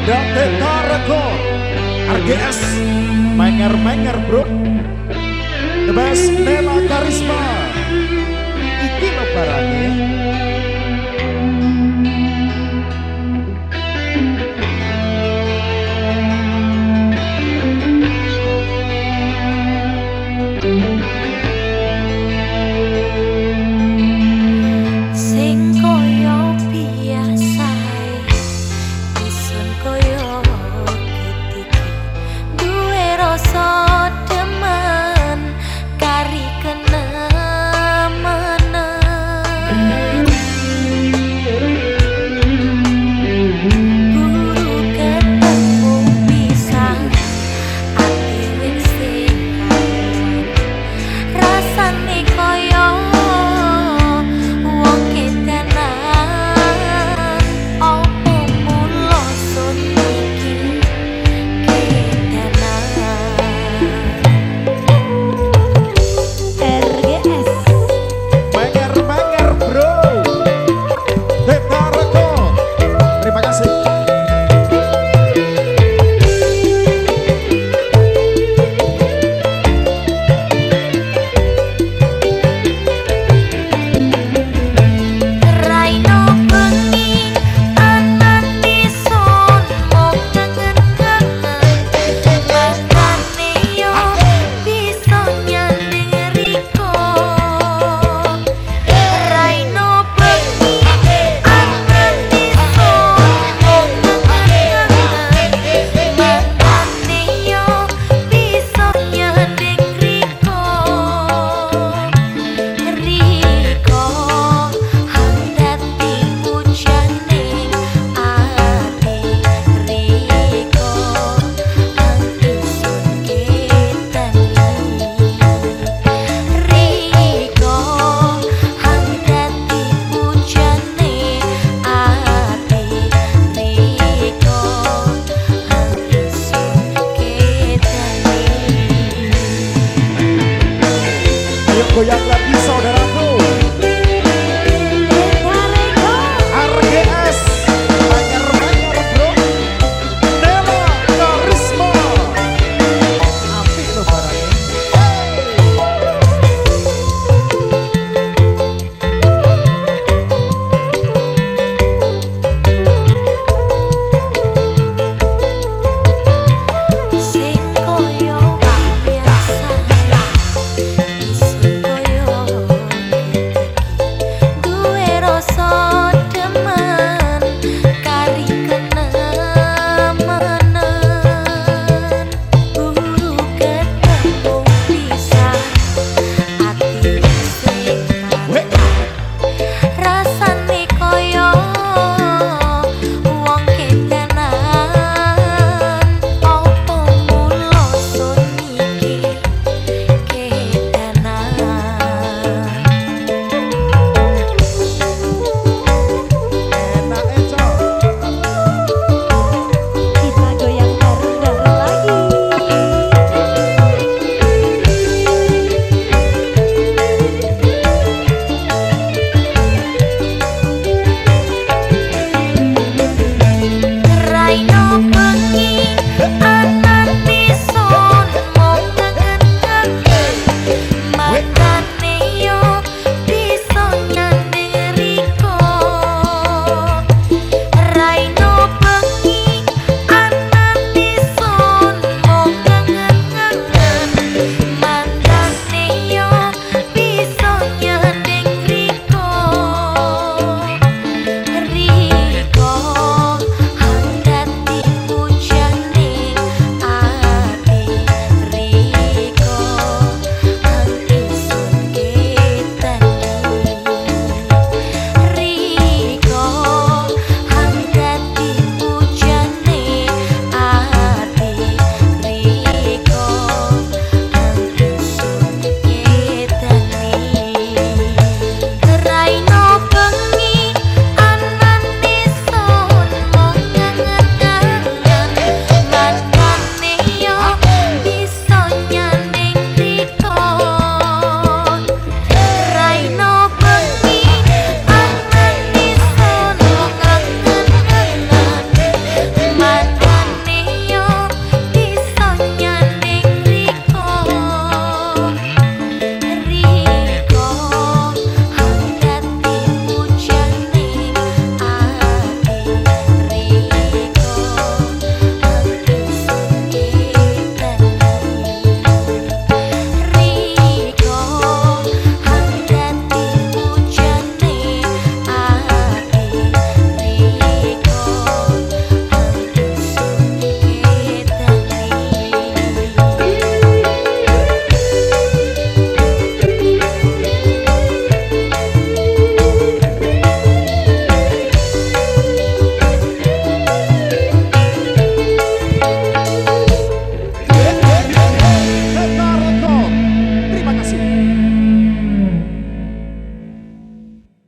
Ada Teta Record RGS Menger-menger bro. The best Nela Karisma. Iki lo goyang lagi